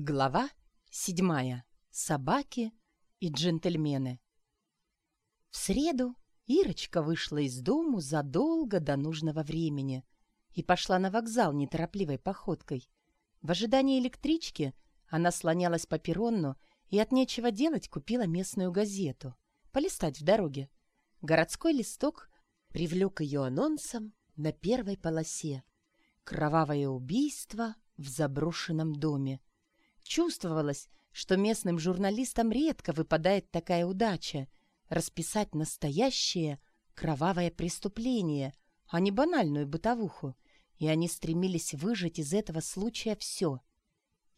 Глава седьмая. Собаки и джентльмены. В среду Ирочка вышла из дому задолго до нужного времени и пошла на вокзал неторопливой походкой. В ожидании электрички она слонялась по перрону и от нечего делать купила местную газету. Полистать в дороге. Городской листок привлек ее анонсом на первой полосе. Кровавое убийство в заброшенном доме. Чувствовалось, что местным журналистам редко выпадает такая удача расписать настоящее кровавое преступление, а не банальную бытовуху, и они стремились выжать из этого случая все.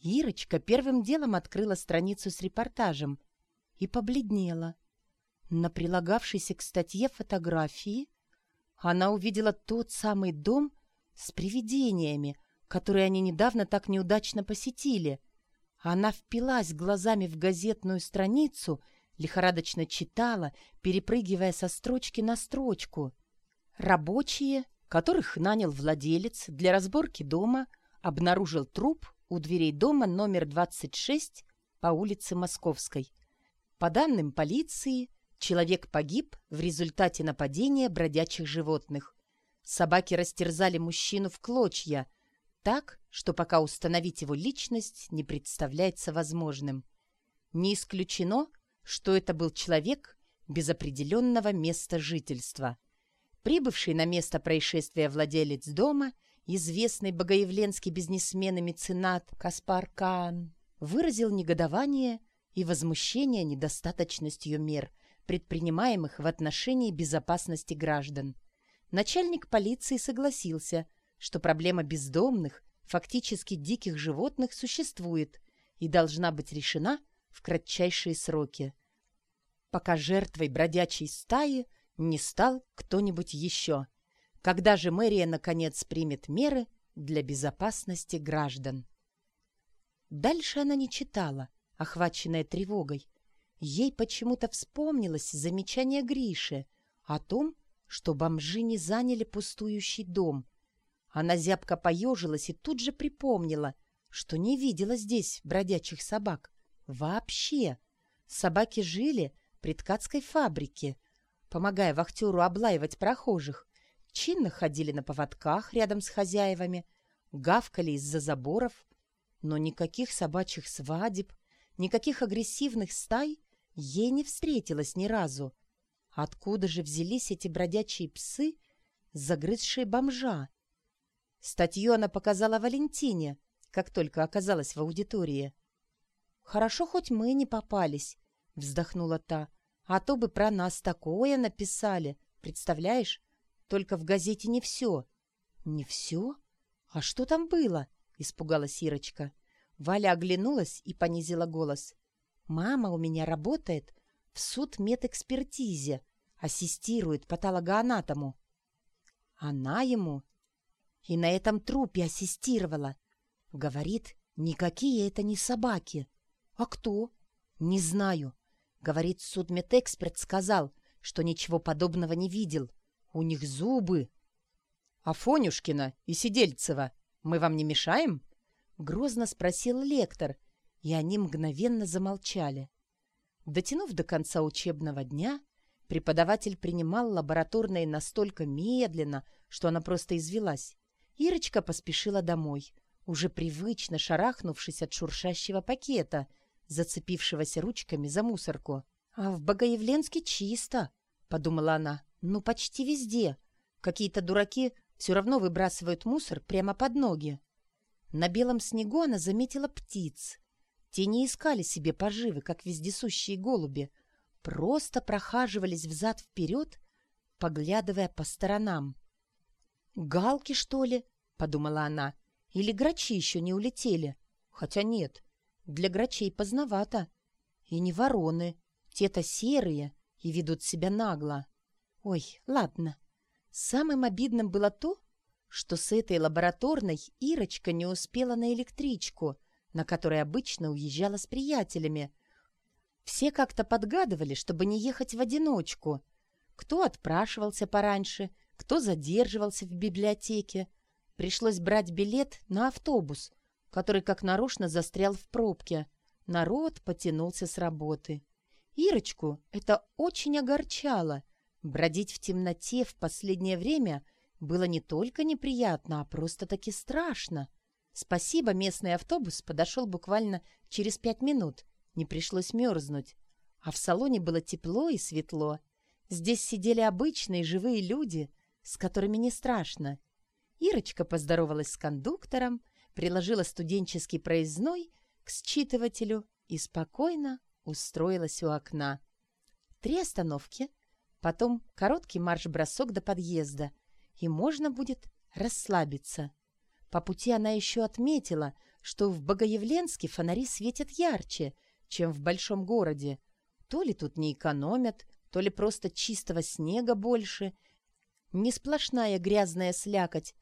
Ирочка первым делом открыла страницу с репортажем и побледнела. На прилагавшейся к статье фотографии она увидела тот самый дом с привидениями, который они недавно так неудачно посетили — она впилась глазами в газетную страницу, лихорадочно читала, перепрыгивая со строчки на строчку. Рабочие, которых нанял владелец для разборки дома, обнаружил труп у дверей дома номер 26 по улице Московской. По данным полиции, человек погиб в результате нападения бродячих животных. Собаки растерзали мужчину в клочья – так, что пока установить его личность не представляется возможным. Не исключено, что это был человек без определенного места жительства. Прибывший на место происшествия владелец дома, известный богоявленский бизнесмен и меценат Каспар Каан, выразил негодование и возмущение недостаточностью мер, предпринимаемых в отношении безопасности граждан. Начальник полиции согласился – что проблема бездомных, фактически диких животных существует и должна быть решена в кратчайшие сроки, пока жертвой бродячей стаи не стал кто-нибудь еще. Когда же мэрия, наконец, примет меры для безопасности граждан? Дальше она не читала, охваченная тревогой. Ей почему-то вспомнилось замечание Гриши о том, что бомжи не заняли пустующий дом, она зябко поежилась и тут же припомнила, что не видела здесь бродячих собак. Вообще. Собаки жили при ткацкой фабрике, помогая вахтеру облаивать прохожих. Чинно ходили на поводках рядом с хозяевами, гавкали из-за заборов. Но никаких собачьих свадеб, никаких агрессивных стай ей не встретилось ни разу. Откуда же взялись эти бродячие псы, загрызшие бомжа? Статью она показала Валентине, как только оказалась в аудитории. «Хорошо, хоть мы не попались», — вздохнула та. «А то бы про нас такое написали, представляешь? Только в газете не все». «Не все? А что там было?» — испугалась Ирочка. Валя оглянулась и понизила голос. «Мама у меня работает в судмедэкспертизе, ассистирует патологоанатому». Она ему и на этом трупе ассистировала. Говорит, никакие это не собаки. А кто? Не знаю. Говорит, судмедэксперт сказал, что ничего подобного не видел. У них зубы. А Фонюшкина и Сидельцева мы вам не мешаем? Грозно спросил лектор, и они мгновенно замолчали. Дотянув до конца учебного дня, преподаватель принимал лабораторные настолько медленно, что она просто извелась. Ирочка поспешила домой, уже привычно шарахнувшись от шуршащего пакета, зацепившегося ручками за мусорку. «А в Богоявленске чисто», — подумала она. «Ну, почти везде. Какие-то дураки все равно выбрасывают мусор прямо под ноги». На белом снегу она заметила птиц. Те не искали себе поживы, как вездесущие голуби, просто прохаживались взад-вперед, поглядывая по сторонам. «Галки, что ли?» — подумала она. «Или грачи еще не улетели? Хотя нет, для грачей поздновато. И не вороны, те-то серые и ведут себя нагло. Ой, ладно. Самым обидным было то, что с этой лабораторной Ирочка не успела на электричку, на которой обычно уезжала с приятелями. Все как-то подгадывали, чтобы не ехать в одиночку. Кто отпрашивался пораньше, кто задерживался в библиотеке. Пришлось брать билет на автобус. который как нарочно застрял в пробке. Народ потянулся с работы. Ирочку это очень огорчало. Бродить в темноте в последнее время было не только неприятно, а просто-таки страшно. Спасибо, местный автобус подошел буквально через пять минут. Не пришлось мерзнуть. А в салоне было тепло и светло. Здесь сидели обычные живые люди, с которыми не страшно. Ирочка поздоровалась с кондуктором, приложила студенческий проездной к считывателю и спокойно устроилась у окна. Три остановки, потом короткий марш-бросок до подъезда, и можно будет расслабиться. По пути она еще отметила, что в Богоявленске фонари светят ярче, чем в большом городе. То ли тут не экономят, то ли просто чистого снега больше. Не сплошная грязная слякоть,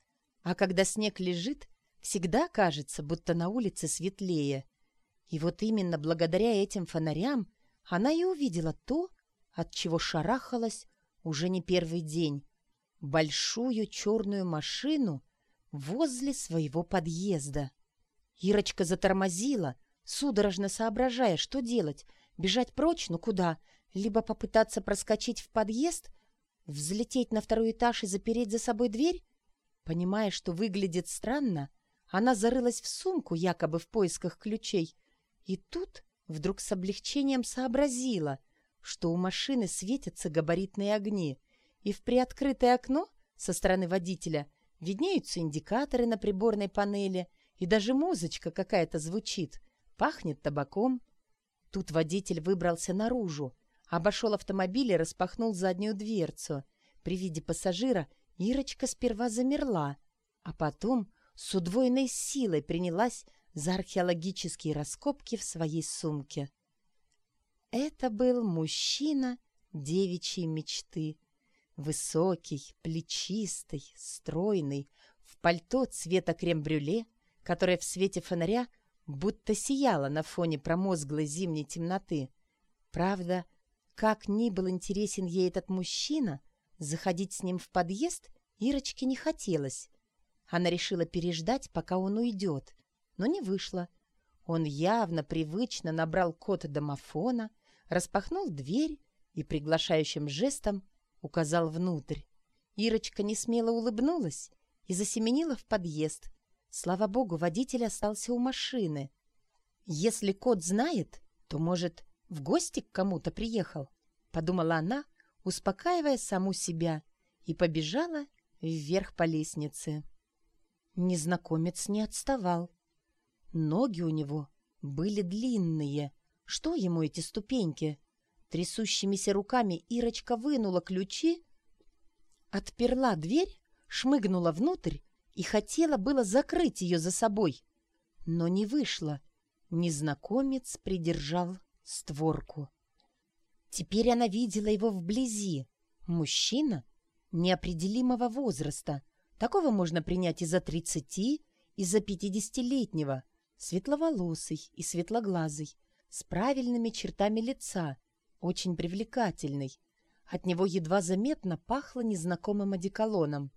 а когда снег лежит, всегда кажется, будто на улице светлее. И вот именно благодаря этим фонарям она и увидела то, от чего шарахалась уже не первый день. Большую черную машину возле своего подъезда. Ирочка затормозила, судорожно соображая, что делать. Бежать прочь, ну куда? Либо попытаться проскочить в подъезд, взлететь на второй этаж и запереть за собой дверь? Понимая, что выглядит странно, она зарылась в сумку, якобы в поисках ключей, и тут вдруг с облегчением сообразила, что у машины светятся габаритные огни, и в приоткрытое окно со стороны водителя виднеются индикаторы на приборной панели, и даже музычка какая-то звучит, пахнет табаком. Тут водитель выбрался наружу, обошел автомобиль и распахнул заднюю дверцу. При виде пассажира Ирочка сперва замерла, а потом с удвоенной силой принялась за археологические раскопки в своей сумке. Это был мужчина девичьей мечты. Высокий, плечистый, стройный, в пальто цвета крем-брюле, которое в свете фонаря будто сияло на фоне промозглой зимней темноты. Правда, как ни был интересен ей этот мужчина, заходить с ним в подъезд Ирочке не хотелось. Она решила переждать, пока он уйдет, но не вышло. Он явно привычно набрал код домофона, распахнул дверь и приглашающим жестом указал внутрь. Ирочка несмело улыбнулась и засеменила в подъезд. Слава богу, водитель остался у машины. Если кот знает, то, может, в гости к кому-то приехал, подумала она, успокаивая саму себя, и побежала вверх по лестнице. Незнакомец не отставал. Ноги у него были длинные. Что ему эти ступеньки? Трясущимися руками Ирочка вынула ключи, отперла дверь, шмыгнула внутрь и хотела было закрыть ее за собой. Но не вышло. Незнакомец придержал створку. Теперь она видела его вблизи. Мужчина неопределимого возраста. Такого можно принять и за тридцати, и за пятидесятилетнего. Светловолосый и светлоглазый, с правильными чертами лица, очень привлекательный. От него едва заметно пахло незнакомым одеколоном.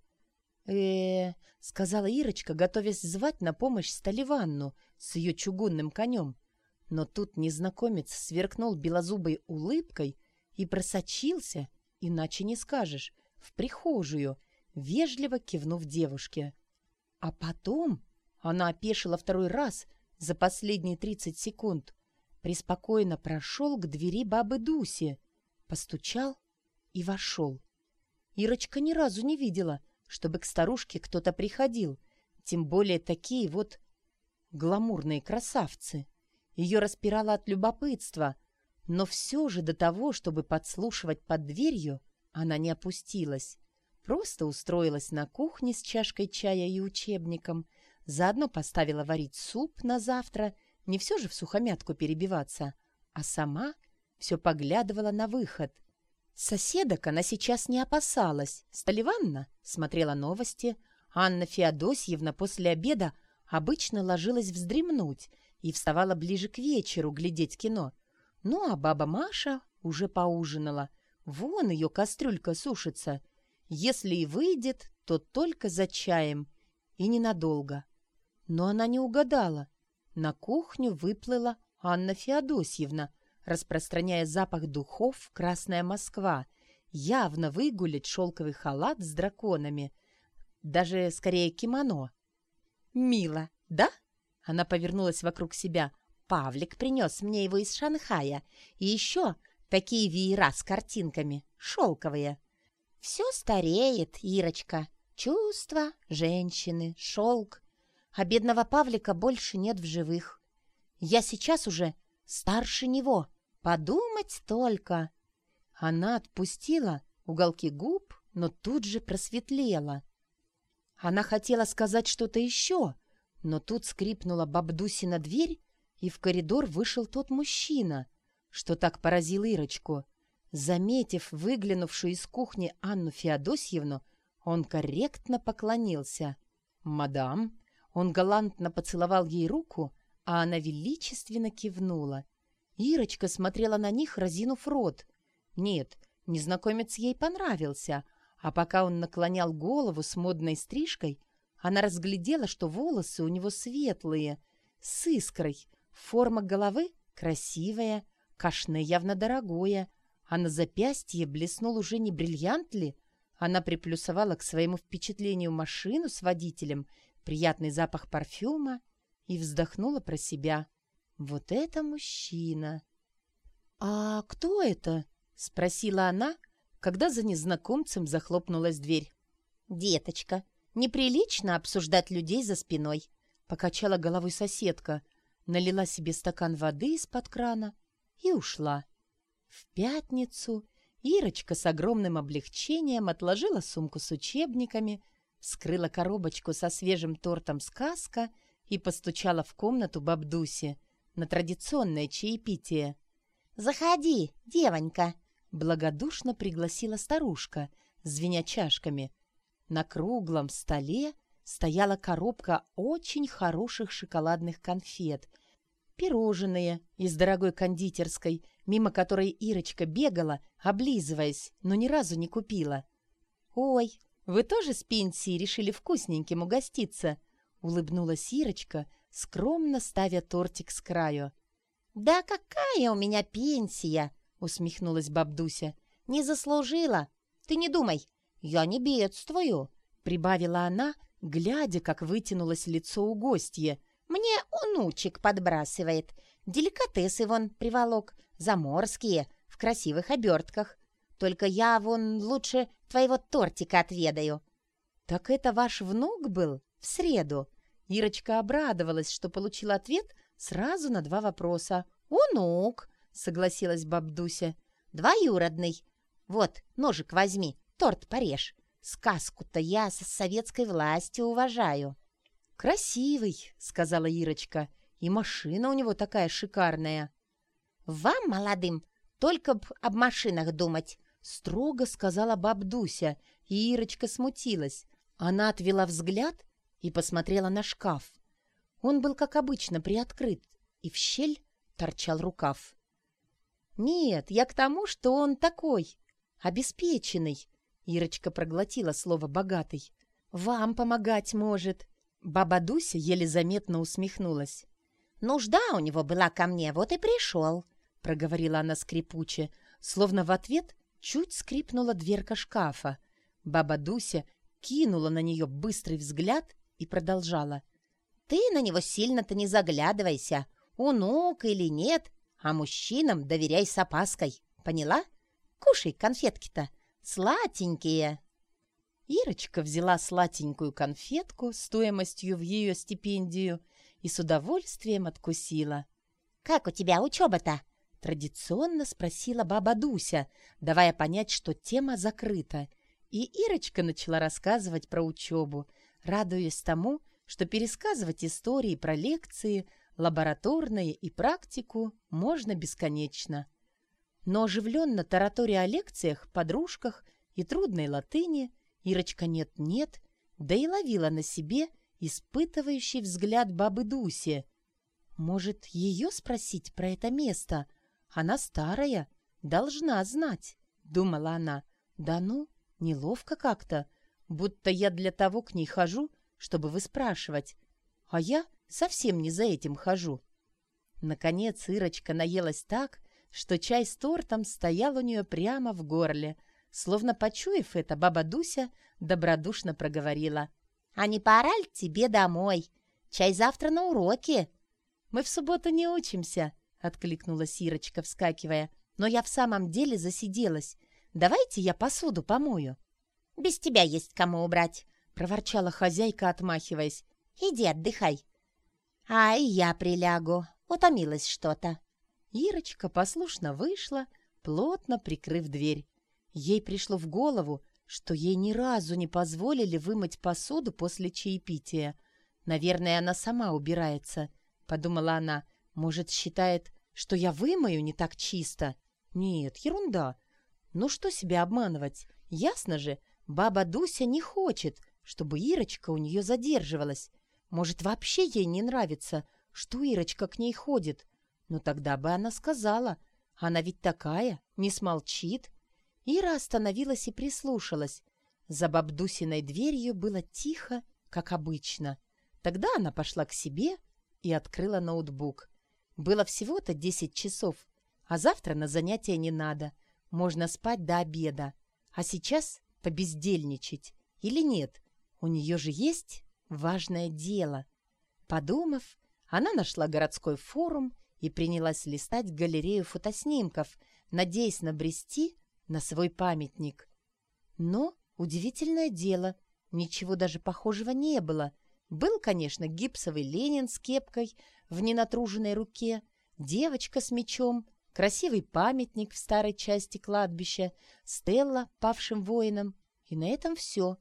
э сказала Ирочка, готовясь звать на помощь Сталиванну с ее чугунным конем. Но тут незнакомец сверкнул белозубой улыбкой и просочился, иначе не скажешь, в прихожую, вежливо кивнув девушке. А потом она опешила второй раз за последние тридцать секунд, приспокойно прошел к двери бабы Дуси, постучал и вошел. Ирочка ни разу не видела, чтобы к старушке кто-то приходил, тем более такие вот гламурные красавцы. Ее распирало от любопытства, но все же до того, чтобы подслушивать под дверью, она не опустилась. Просто устроилась на кухне с чашкой чая и учебником, заодно поставила варить суп на завтра, не все же в сухомятку перебиваться, а сама все поглядывала на выход. Соседок она сейчас не опасалась. Столиванна смотрела новости, Анна Феодосьевна после обеда обычно ложилась вздремнуть и вставала ближе к вечеру глядеть кино. Ну, а баба Маша уже поужинала. Вон ее кастрюлька сушится. Если и выйдет, то только за чаем. И ненадолго. Но она не угадала. На кухню выплыла Анна Феодосьевна, распространяя запах духов «Красная Москва», явно выгулить шелковый халат с драконами, даже скорее кимоно. «Мило, да?» Она повернулась вокруг себя. «Павлик принес мне его из Шанхая. И еще такие веера с картинками, шелковые. Все стареет, Ирочка. Чувства, женщины, шелк. А бедного Павлика больше нет в живых. Я сейчас уже старше него. Подумать только!» Она отпустила уголки губ, но тут же просветлела. Она хотела сказать что-то еще, но тут скрипнула бабдусина дверь, и в коридор вышел тот мужчина, что так поразил Ирочку. Заметив выглянувшую из кухни Анну Феодосьевну, он корректно поклонился. «Мадам!» Он галантно поцеловал ей руку, а она величественно кивнула. Ирочка смотрела на них, разинув рот. Нет, незнакомец ей понравился, а пока он наклонял голову с модной стрижкой, она разглядела, что волосы у него светлые, с искрой, форма головы красивая, кашне явно дорогое, а на запястье блеснул уже не бриллиант ли? Она приплюсовала к своему впечатлению машину с водителем, приятный запах парфюма и вздохнула про себя. Вот это мужчина! «А кто это?» — спросила она, когда за незнакомцем захлопнулась дверь. «Деточка, неприлично обсуждать людей за спиной», — покачала головой соседка, налила себе стакан воды из-под крана и ушла. В пятницу Ирочка с огромным облегчением отложила сумку с учебниками, скрыла коробочку со свежим тортом «Сказка» и постучала в комнату бабдуси на традиционное чаепитие. «Заходи, девонька!» Благодушно пригласила старушка, звеня чашками. На круглом столе стояла коробка очень хороших шоколадных конфет. Пирожные из дорогой кондитерской, мимо которой Ирочка бегала, облизываясь, но ни разу не купила. «Ой, вы тоже с пенсии решили вкусненьким угоститься?» — улыбнулась Ирочка, скромно ставя тортик с краю. «Да какая у меня пенсия!» усмехнулась бабдуся. «Не заслужила. Ты не думай, я не бедствую», — прибавила она, глядя, как вытянулось лицо у гостья. «Мне унучек подбрасывает. Деликатесы вон приволок, заморские, в красивых обертках. Только я вон лучше твоего тортика отведаю». «Так это ваш внук был? В среду?» Ирочка обрадовалась, что получила ответ сразу на два вопроса. «Унук!» — согласилась бабдуся. «Двоюродный. Вот, ножик возьми, торт порежь. Сказку-то я со советской властью уважаю». «Красивый», — сказала Ирочка, — «и машина у него такая шикарная». «Вам, молодым, только б об машинах думать», — строго сказала бабдуся, и Ирочка смутилась. Она отвела взгляд и посмотрела на шкаф. Он был, как обычно, приоткрыт, и в щель торчал рукав. «Нет, я к тому, что он такой, обеспеченный». Ирочка проглотила слово «богатый». «Вам помогать может». Баба Дуся еле заметно усмехнулась. «Нужда у него была ко мне, вот и пришел», — проговорила она скрипуче, словно в ответ чуть скрипнула дверка шкафа. Баба Дуся кинула на нее быстрый взгляд и продолжала. «Ты на него сильно-то не заглядывайся, унук или нет, а мужчинам доверяй с опаской. Поняла? Кушай конфетки-то. Сладенькие. Ирочка взяла сладенькую конфетку стоимостью в ее стипендию и с удовольствием откусила. «Как у тебя учеба-то?» — традиционно спросила баба Дуся, давая понять, что тема закрыта. И Ирочка начала рассказывать про учебу, радуясь тому, что пересказывать истории про лекции — лабораторное и практику можно бесконечно. Но оживленно таратория о лекциях, подружках и трудной латыни Ирочка нет-нет, да и ловила на себе испытывающий взгляд бабы Дуси. Может, ее спросить про это место? Она старая, должна знать, думала она. Да ну, неловко как-то, будто я для того к ней хожу, чтобы выспрашивать. а я совсем не за этим хожу. Наконец Ирочка наелась так, что чай с тортом стоял у нее прямо в горле. Словно почуяв это, баба Дуся добродушно проговорила. «А не пора ли тебе домой? Чай завтра на уроке». «Мы в субботу не учимся», — откликнулась Ирочка, вскакивая. «Но я в самом деле засиделась. Давайте я посуду помою». «Без тебя есть кому убрать», — проворчала хозяйка, отмахиваясь. «Иди отдыхай». «А и я прилягу. Утомилась что-то». Ирочка послушно вышла, плотно прикрыв дверь. Ей пришло в голову, что ей ни разу не позволили вымыть посуду после чаепития. «Наверное, она сама убирается», — подумала она. «Может, считает, что я вымою не так чисто?» «Нет, ерунда. Ну что себя обманывать? Ясно же, баба Дуся не хочет, чтобы Ирочка у нее задерживалась. Может, вообще ей не нравится, что Ирочка к ней ходит. Но тогда бы она сказала. Она ведь такая, не смолчит. Ира остановилась и прислушалась. За бабдусиной дверью было тихо, как обычно. Тогда она пошла к себе и открыла ноутбук. Было всего-то десять часов, а завтра на занятия не надо. Можно спать до обеда. А сейчас побездельничать. Или нет? У нее же есть важное дело. Подумав, она нашла городской форум и принялась листать галерею фотоснимков, надеясь набрести на свой памятник. Но, удивительное дело, ничего даже похожего не было. Был, конечно, гипсовый Ленин с кепкой в ненатруженной руке, девочка с мечом, красивый памятник в старой части кладбища, стелла павшим воинам. И на этом все.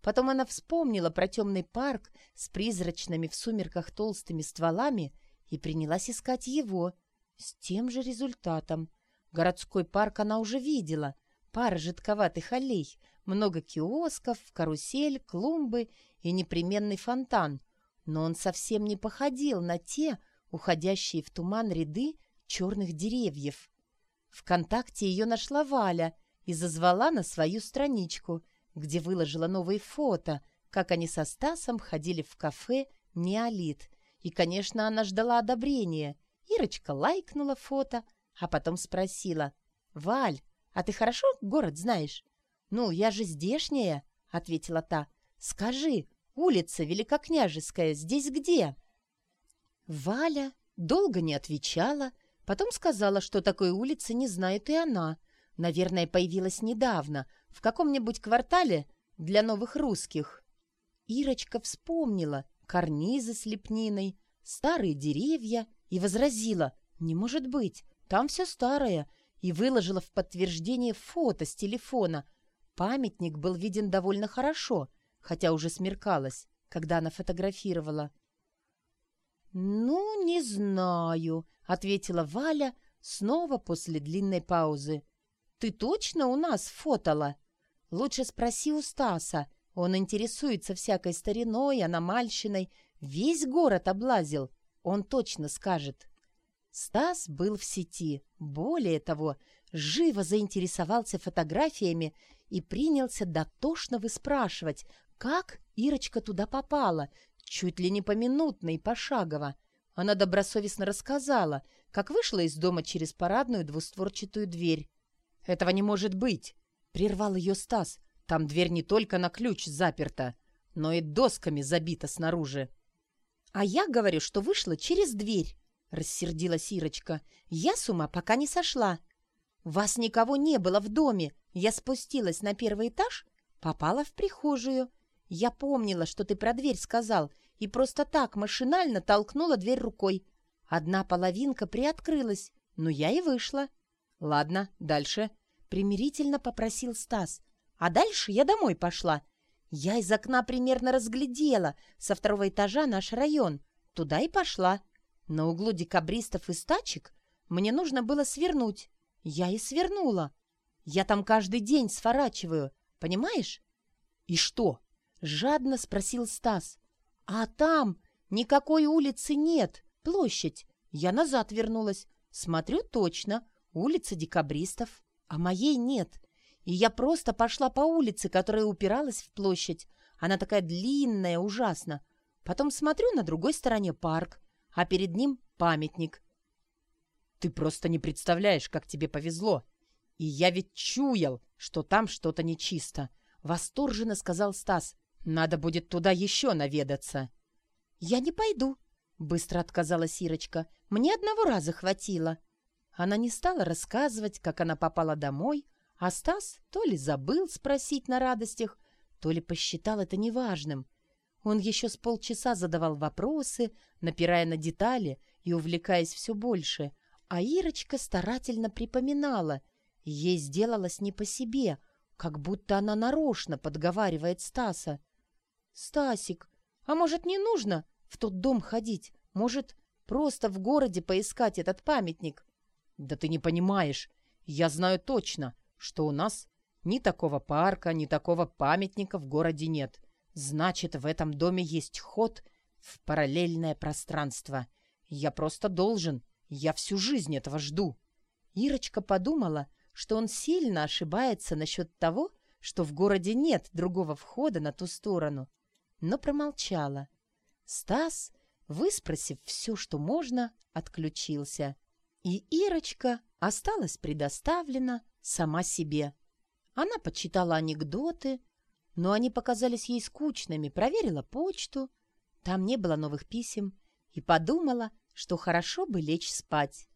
Потом она вспомнила про темный парк с призрачными в сумерках толстыми стволами и принялась искать его. С тем же результатом. Городской парк она уже видела. Пара жидковатых аллей, много киосков, карусель, клумбы и непременный фонтан. Но он совсем не походил на те, уходящие в туман ряды черных деревьев. Вконтакте ее нашла Валя и зазвала на свою страничку, где выложила новые фото, как они со Стасом ходили в кафе «Неолит», и, конечно, она ждала одобрения. Ирочка лайкнула фото, а потом спросила. «Валь, а ты хорошо город знаешь?» «Ну, я же здешняя», — ответила та. «Скажи, улица Великокняжеская здесь где?» Валя долго не отвечала, потом сказала, что такой улицы не знает и она. Наверное, появилась недавно, в каком-нибудь квартале для новых русских. Ирочка вспомнила, карнизы с лепниной, старые деревья и возразила «Не может быть, там все старое» и выложила в подтверждение фото с телефона. Памятник был виден довольно хорошо, хотя уже смеркалось, когда она фотографировала. «Ну, не знаю», — ответила Валя снова после длинной паузы. «Ты точно у нас фотала?» «Лучше спроси у Стаса», он интересуется всякой стариной, аномальщиной, весь город облазил. Он точно скажет. Стас был в сети. Более того, живо заинтересовался фотографиями и принялся дотошно выспрашивать, как Ирочка туда попала, чуть ли не поминутно и пошагово. Она добросовестно рассказала, как вышла из дома через парадную двустворчатую дверь. «Этого не может быть!» — прервал ее Стас. Там дверь не только на ключ заперта, но и досками забита снаружи. «А я говорю, что вышла через дверь», — рассердилась Ирочка. «Я с ума пока не сошла. Вас никого не было в доме. Я спустилась на первый этаж, попала в прихожую. Я помнила, что ты про дверь сказал, и просто так машинально толкнула дверь рукой. Одна половинка приоткрылась, но я и вышла». «Ладно, дальше», — примирительно попросил Стас. А дальше я домой пошла. Я из окна примерно разглядела со второго этажа наш район. Туда и пошла. На углу декабристов и стачек мне нужно было свернуть. Я и свернула. Я там каждый день сворачиваю, понимаешь? И что? Жадно спросил Стас. А там никакой улицы нет, площадь. Я назад вернулась. Смотрю точно, улица декабристов, а моей нет. И я просто пошла по улице, которая упиралась в площадь. Она такая длинная, ужасно. Потом смотрю, на другой стороне парк, а перед ним памятник. Ты просто не представляешь, как тебе повезло. И я ведь чуял, что там что-то нечисто. Восторженно сказал Стас. Надо будет туда еще наведаться. Я не пойду, быстро отказалась Ирочка. Мне одного раза хватило. Она не стала рассказывать, как она попала домой, а Стас то ли забыл спросить на радостях, то ли посчитал это неважным. Он еще с полчаса задавал вопросы, напирая на детали и увлекаясь все больше, а Ирочка старательно припоминала. Ей сделалось не по себе, как будто она нарочно подговаривает Стаса. «Стасик, а может, не нужно в тот дом ходить? Может, просто в городе поискать этот памятник?» «Да ты не понимаешь. Я знаю точно, что у нас ни такого парка, ни такого памятника в городе нет. Значит, в этом доме есть ход в параллельное пространство. Я просто должен. Я всю жизнь этого жду». Ирочка подумала, что он сильно ошибается насчет того, что в городе нет другого входа на ту сторону, но промолчала. Стас, выспросив все, что можно, отключился. И Ирочка осталась предоставлена сама себе. Она почитала анекдоты, но они показались ей скучными, проверила почту, там не было новых писем, и подумала, что хорошо бы лечь спать.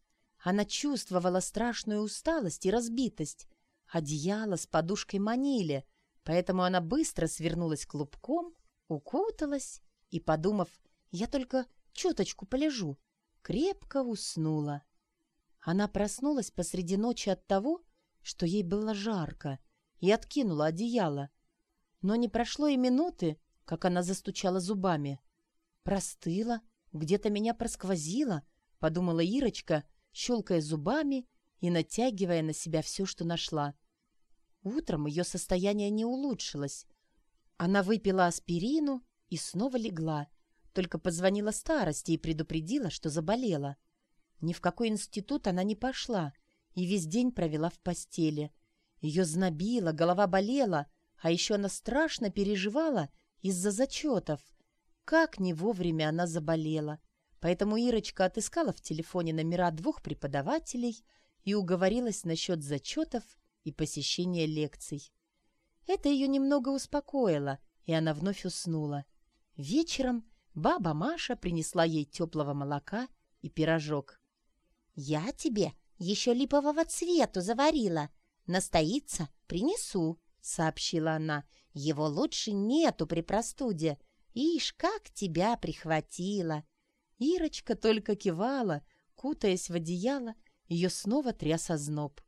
Она чувствовала страшную усталость и разбитость. Одеяло с подушкой манили, поэтому она быстро свернулась клубком, укуталась и, подумав, «Я только чуточку полежу», крепко уснула. Она проснулась посреди ночи от того, что ей было жарко, и откинула одеяло. Но не прошло и минуты, как она застучала зубами. «Простыла, где-то меня просквозило», — подумала Ирочка, щелкая зубами и натягивая на себя все, что нашла. Утром ее состояние не улучшилось. Она выпила аспирину и снова легла, только позвонила старости и предупредила, что заболела. Ни в какой институт она не пошла и весь день провела в постели. Ее знобило, голова болела, а еще она страшно переживала из-за зачетов. Как не вовремя она заболела. Поэтому Ирочка отыскала в телефоне номера двух преподавателей и уговорилась насчет зачетов и посещения лекций. Это ее немного успокоило, и она вновь уснула. Вечером баба Маша принесла ей теплого молока и пирожок. «Я тебе еще липового цвету заварила. Настоится, принесу», — сообщила она. «Его лучше нету при простуде. Ишь, как тебя прихватило!» Ирочка только кивала, кутаясь в одеяло, ее снова тряс озноб.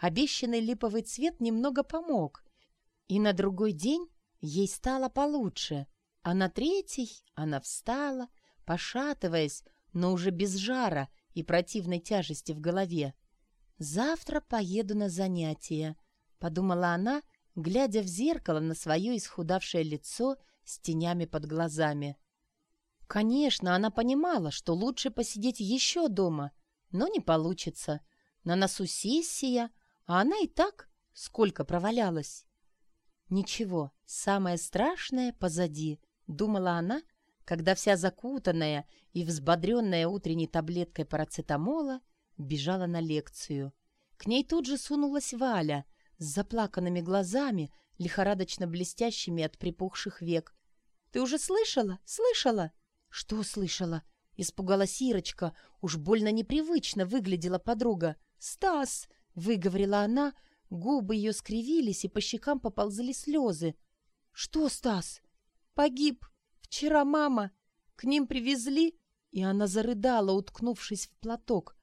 Обещанный липовый цвет немного помог, и на другой день ей стало получше, а на третий она встала, пошатываясь, но уже без жара и противной тяжести в голове. «Завтра поеду на занятия», — подумала она, глядя в зеркало на свое исхудавшее лицо с тенями под глазами. Конечно, она понимала, что лучше посидеть еще дома, но не получится. На носу сессия, а она и так сколько провалялась. «Ничего, самое страшное позади», — думала она, — когда вся закутанная и взбодренная утренней таблеткой парацетамола бежала на лекцию. К ней тут же сунулась Валя с заплаканными глазами, лихорадочно блестящими от припухших век. «Ты уже слышала? Слышала?» «Что слышала?» — испугалась Ирочка. Уж больно непривычно выглядела подруга. «Стас!» — выговорила она. Губы ее скривились, и по щекам поползли слезы. «Что, Стас?» «Погиб!» Вчера мама... К ним привезли, и она зарыдала, уткнувшись в платок.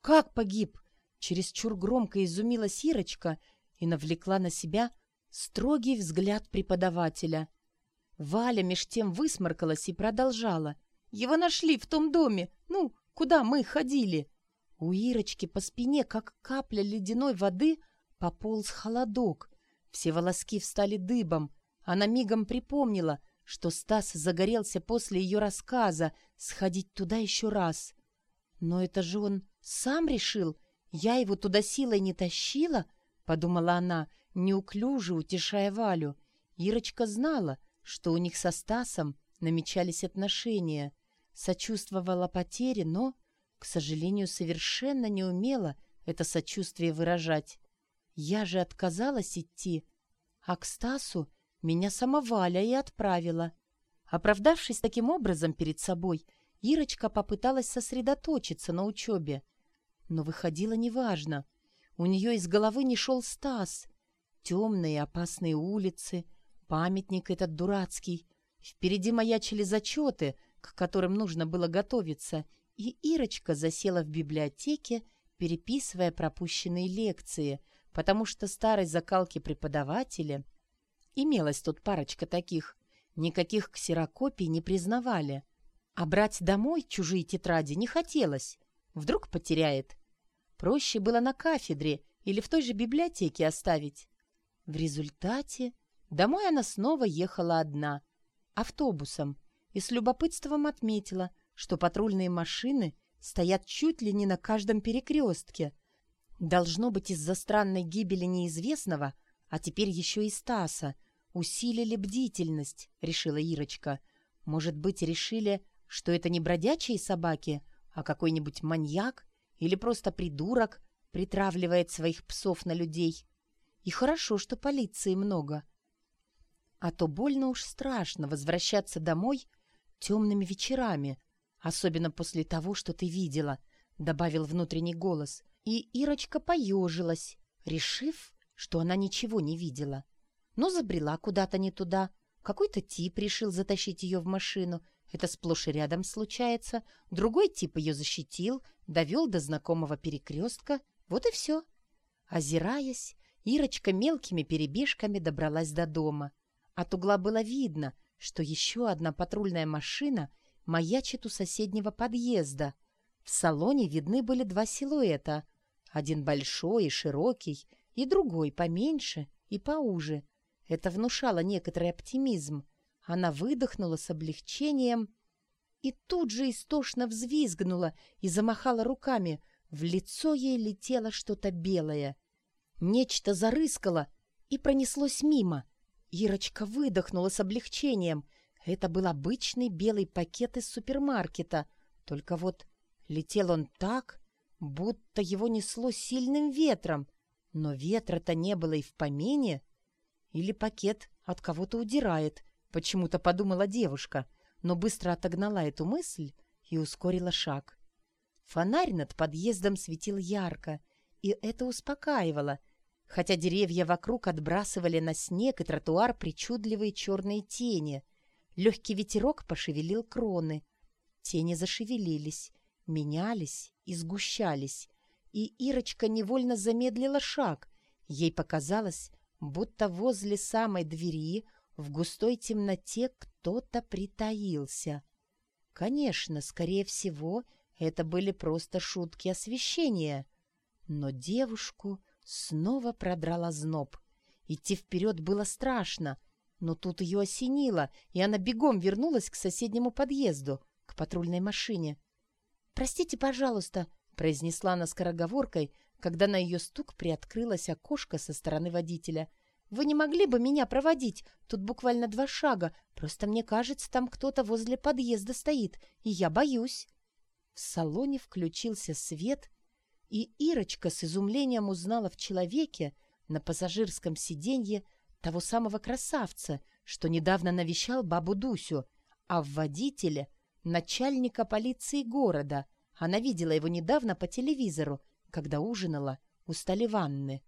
«Как погиб?» Чересчур громко изумила Сирочка и навлекла на себя строгий взгляд преподавателя. Валя меж тем высморкалась и продолжала. «Его нашли в том доме, ну, куда мы ходили». У Ирочки по спине, как капля ледяной воды, пополз холодок. Все волоски встали дыбом. Она мигом припомнила, что Стас загорелся после ее рассказа сходить туда еще раз. Но это же он сам решил, я его туда силой не тащила, подумала она, неуклюже утешая Валю. Ирочка знала, что у них со Стасом намечались отношения. Сочувствовала потере, но, к сожалению, совершенно не умела это сочувствие выражать. Я же отказалась идти, а к Стасу меня сама Валя и отправила. Оправдавшись таким образом перед собой, Ирочка попыталась сосредоточиться на учебе. Но выходило неважно. У нее из головы не шел Стас. Темные опасные улицы, памятник этот дурацкий. Впереди маячили зачеты, к которым нужно было готовиться, и Ирочка засела в библиотеке, переписывая пропущенные лекции, потому что старой закалки преподавателя имелась тут парочка таких, никаких ксерокопий не признавали. А брать домой чужие тетради не хотелось. Вдруг потеряет. Проще было на кафедре или в той же библиотеке оставить. В результате домой она снова ехала одна, автобусом, и с любопытством отметила, что патрульные машины стоят чуть ли не на каждом перекрестке. Должно быть из-за странной гибели неизвестного, а теперь еще и Стаса, усилили бдительность, решила Ирочка. Может быть, решили, что это не бродячие собаки, а какой-нибудь маньяк или просто придурок притравливает своих псов на людей. И хорошо, что полиции много. А то больно уж страшно возвращаться домой темными вечерами, особенно после того, что ты видела, — добавил внутренний голос. И Ирочка поежилась, решив, что она ничего не видела. Но забрела куда-то не туда. Какой-то тип решил затащить ее в машину — это сплошь и рядом случается. Другой тип ее защитил, довел до знакомого перекрестка. Вот и все. Озираясь, Ирочка мелкими перебежками добралась до дома. От угла было видно, что еще одна патрульная машина маячит у соседнего подъезда. В салоне видны были два силуэта. Один большой и широкий, и другой поменьше и поуже. Это внушало некоторый оптимизм. Она выдохнула с облегчением и тут же истошно взвизгнула и замахала руками. В лицо ей летело что-то белое. Нечто зарыскало и пронеслось мимо. Ирочка выдохнула с облегчением. Это был обычный белый пакет из супермаркета. Только вот летел он так, будто его несло сильным ветром. Но ветра-то не было и в помине. Или пакет от кого-то удирает — Почему-то подумала девушка, но быстро отогнала эту мысль и ускорила шаг. Фонарь над подъездом светил ярко, и это успокаивало, хотя деревья вокруг отбрасывали на снег и тротуар причудливые черные тени. Легкий ветерок пошевелил кроны. Тени зашевелились, менялись и сгущались, и Ирочка невольно замедлила шаг. Ей показалось, будто возле самой двери в густой темноте кто-то притаился. Конечно, скорее всего, это были просто шутки освещения. Но девушку снова продрала зноб. Идти вперед было страшно, но тут ее осенило, и она бегом вернулась к соседнему подъезду, к патрульной машине. «Простите, пожалуйста», — произнесла она скороговоркой, когда на ее стук приоткрылось окошко со стороны водителя — вы не могли бы меня проводить? Тут буквально два шага. Просто мне кажется, там кто-то возле подъезда стоит, и я боюсь». В салоне включился свет, и Ирочка с изумлением узнала в человеке на пассажирском сиденье того самого красавца, что недавно навещал бабу Дусю, а в водителе — начальника полиции города. Она видела его недавно по телевизору, когда ужинала у Сталиванны.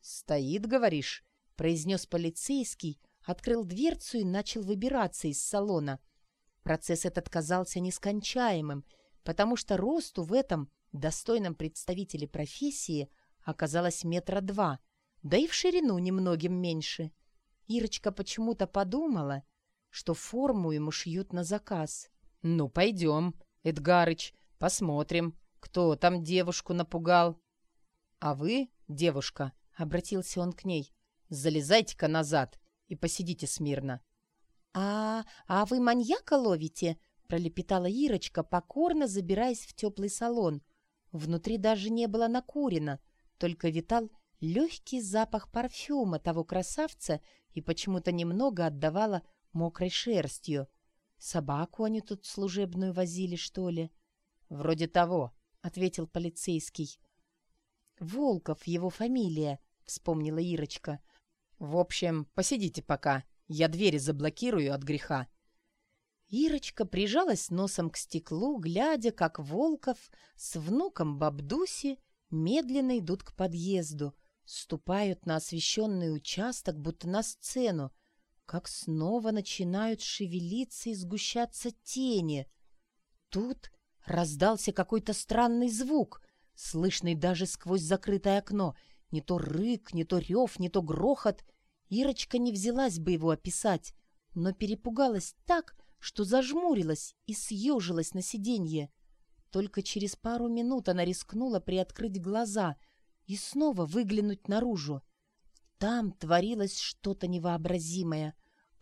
«Стоит, говоришь?» — произнес полицейский, открыл дверцу и начал выбираться из салона. Процесс этот казался нескончаемым, потому что росту в этом достойном представителе профессии оказалось метра два, да и в ширину немногим меньше. Ирочка почему-то подумала, что форму ему шьют на заказ. «Ну, пойдем, Эдгарыч, посмотрим, кто там девушку напугал». «А вы, девушка», — обратился он к ней, Залезайте-ка назад и посидите смирно». «А, а вы маньяка ловите?» — пролепетала Ирочка, покорно забираясь в теплый салон. Внутри даже не было накурено, только витал легкий запах парфюма того красавца и почему-то немного отдавала мокрой шерстью. Собаку они тут служебную возили, что ли? Вроде того, ответил полицейский. Волков его фамилия, вспомнила Ирочка. В общем, посидите пока. Я двери заблокирую от греха. Ирочка прижалась носом к стеклу, глядя, как Волков с внуком Бабдуси медленно идут к подъезду, ступают на освещенный участок, будто на сцену, как снова начинают шевелиться и сгущаться тени. Тут раздался какой-то странный звук, слышный даже сквозь закрытое окно. Не то рык, не то рев, не то грохот. Ирочка не взялась бы его описать, но перепугалась так, что зажмурилась и съежилась на сиденье. Только через пару минут она рискнула приоткрыть глаза и снова выглянуть наружу. Там творилось что-то невообразимое.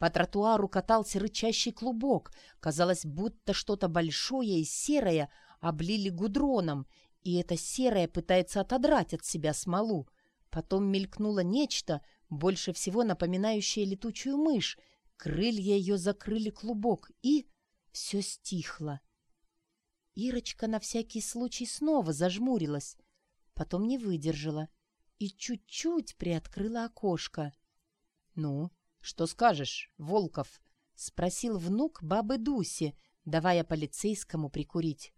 По тротуару катался рычащий клубок. Казалось, будто что-то большое и серое облили гудроном, и это серое пытается отодрать от себя смолу. Потом мелькнуло нечто, больше всего напоминающее летучую мышь, Крылья ее закрыли клубок, и все стихло. Ирочка на всякий случай снова зажмурилась, потом не выдержала и чуть-чуть приоткрыла окошко. — Ну, что скажешь, Волков? — спросил внук бабы Дуси, давая полицейскому прикурить.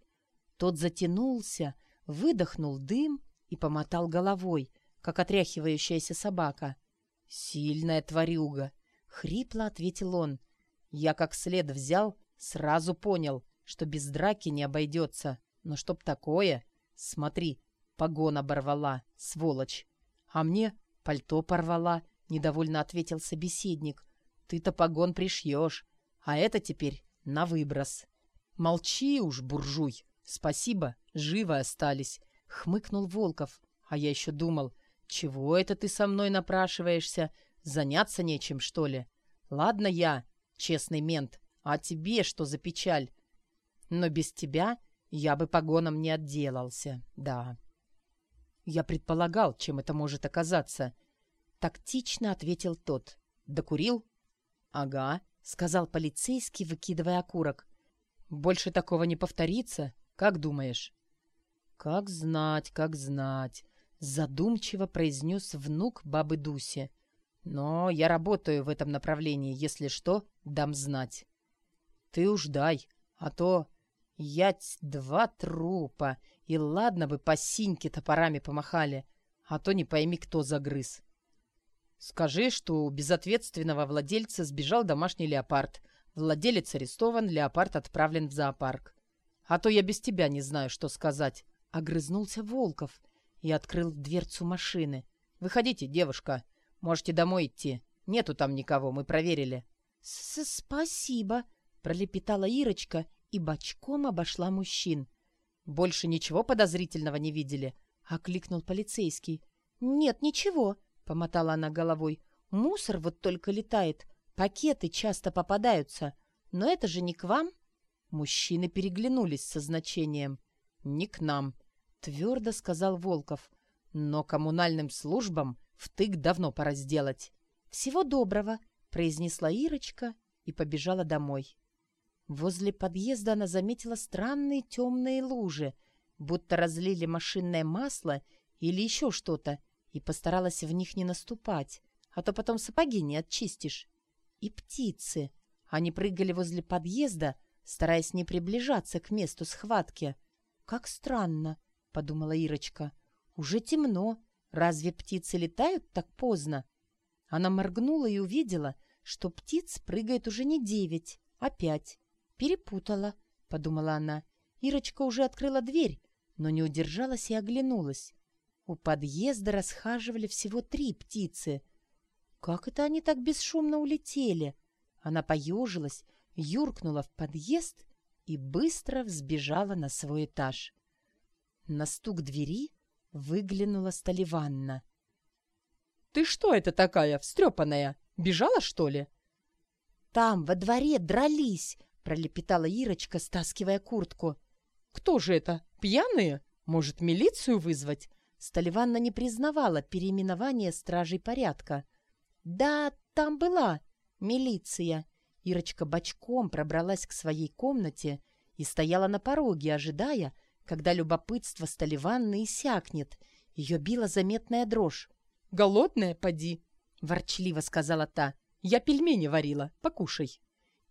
Тот затянулся, выдохнул дым и помотал головой, как отряхивающаяся собака. — Сильная тварюга! — Хрипло ответил он. Я как след взял, сразу понял, что без драки не обойдется. Но чтоб такое... Смотри, погон оборвала, сволочь. А мне пальто порвала, недовольно ответил собеседник. Ты-то погон пришьешь, а это теперь на выброс. Молчи уж, буржуй. Спасибо, живы остались, хмыкнул Волков. А я еще думал, чего это ты со мной напрашиваешься? Заняться нечем, что ли? Ладно я, честный мент, а тебе что за печаль? Но без тебя я бы погоном не отделался, да. Я предполагал, чем это может оказаться. Тактично ответил тот. Докурил? Ага, сказал полицейский, выкидывая окурок. Больше такого не повторится, как думаешь? Как знать, как знать, задумчиво произнес внук бабы Дуси. Но я работаю в этом направлении. Если что, дам знать. Ты уж дай, а то ять два трупа. И ладно бы по синьке топорами помахали, а то не пойми, кто загрыз. Скажи, что у безответственного владельца сбежал домашний леопард. Владелец арестован, леопард отправлен в зоопарк. А то я без тебя не знаю, что сказать. Огрызнулся Волков и открыл дверцу машины. «Выходите, девушка, Можете домой идти. Нету там никого, мы проверили». С «Спасибо», — пролепетала Ирочка и бочком обошла мужчин. «Больше ничего подозрительного не видели?» — окликнул полицейский. «Нет, ничего», — помотала она головой. «Мусор вот только летает. Пакеты часто попадаются. Но это же не к вам?» Мужчины переглянулись со значением. «Не к нам», — твердо сказал Волков. «Но коммунальным службам Втык давно пора сделать. «Всего доброго», — произнесла Ирочка и побежала домой. Возле подъезда она заметила странные темные лужи, будто разлили машинное масло или еще что-то, и постаралась в них не наступать, а то потом сапоги не отчистишь. И птицы. Они прыгали возле подъезда, стараясь не приближаться к месту схватки. «Как странно», — подумала Ирочка. «Уже темно, Разве птицы летают так поздно? Она моргнула и увидела, что птиц прыгает уже не девять, а пять. Перепутала, подумала она. Ирочка уже открыла дверь, но не удержалась и оглянулась. У подъезда расхаживали всего три птицы. Как это они так бесшумно улетели? Она поежилась, юркнула в подъезд и быстро взбежала на свой этаж. На стук двери Выглянула Столиванна. «Ты что это такая, встрепанная? Бежала, что ли?» «Там, во дворе, дрались!» — пролепетала Ирочка, стаскивая куртку. «Кто же это? Пьяные? Может, милицию вызвать?» Столиванна не признавала переименование стражей порядка. «Да, там была милиция». Ирочка бочком пробралась к своей комнате и стояла на пороге, ожидая, когда любопытство Столиванны иссякнет. Ее била заметная дрожь. «Голодная, поди!» — ворчливо сказала та. «Я пельмени варила, покушай».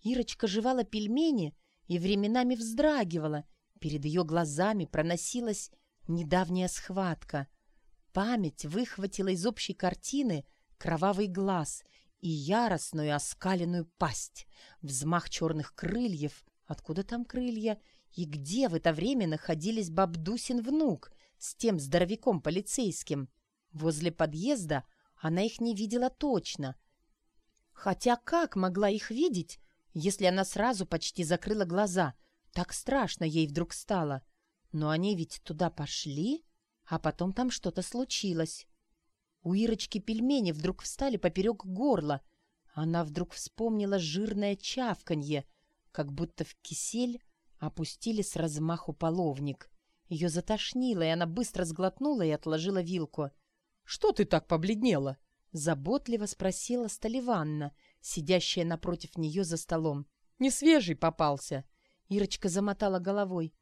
Ирочка жевала пельмени и временами вздрагивала. Перед ее глазами проносилась недавняя схватка. Память выхватила из общей картины кровавый глаз и яростную оскаленную пасть, взмах черных крыльев. Откуда там крылья? И где в это время находились Бабдусин внук с тем здоровяком полицейским? Возле подъезда она их не видела точно. Хотя как могла их видеть, если она сразу почти закрыла глаза? Так страшно ей вдруг стало. Но они ведь туда пошли, а потом там что-то случилось. У Ирочки пельмени вдруг встали поперек горла. Она вдруг вспомнила жирное чавканье, как будто в кисель опустили с размаху половник. Ее затошнило, и она быстро сглотнула и отложила вилку. «Что ты так побледнела?» — заботливо спросила Столиванна, сидящая напротив нее за столом. «Не свежий попался». Ирочка замотала головой.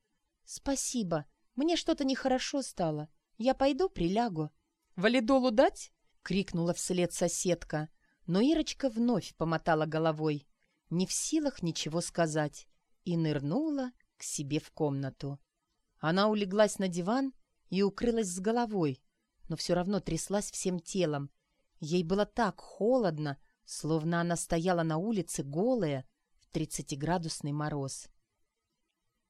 «Спасибо. Мне что-то нехорошо стало. Я пойду прилягу». «Валидолу дать?» — крикнула вслед соседка. Но Ирочка вновь помотала головой, не в силах ничего сказать, и нырнула к себе в комнату. Она улеглась на диван и укрылась с головой, но все равно тряслась всем телом. Ей было так холодно, словно она стояла на улице голая в тридцатиградусный мороз.